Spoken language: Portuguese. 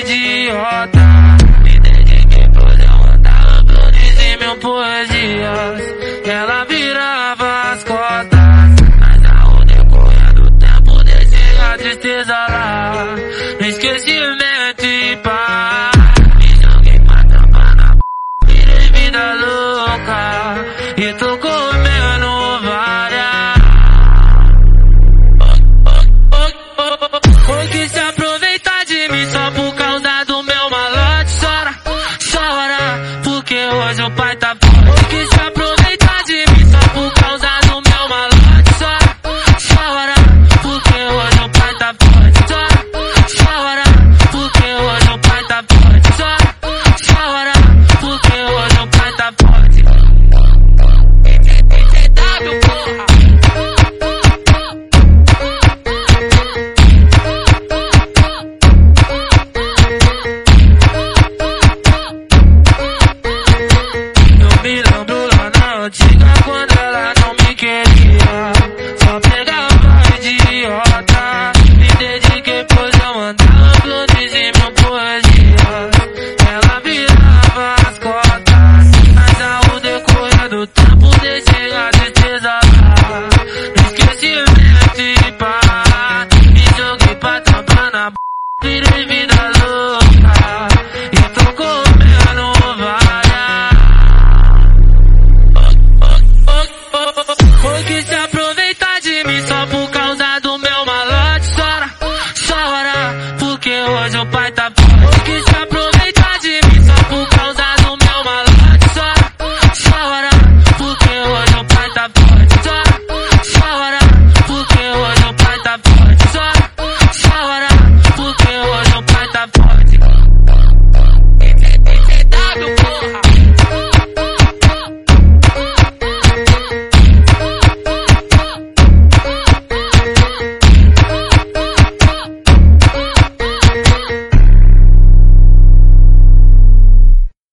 idiota. Me dediquei pois eu andava produzir mil poesias. Ela virava as cotas. Mas ao decorrer do tempo deixei a tristeza lá. No esquecimento e pá. Me joguei pra trampar na p... Virei vida louca. E tô com Porque hoje o pai tá quando ela não me queria. Só pegava de idiota. Me dediquei, pois eu mandava nudes e meu poesia. Ela virava as cotas. Mas ao decorrer do tempo, deixei a tristeza lá. No esquecimento e pá. E joguei pra tampar na b. Virei, virei.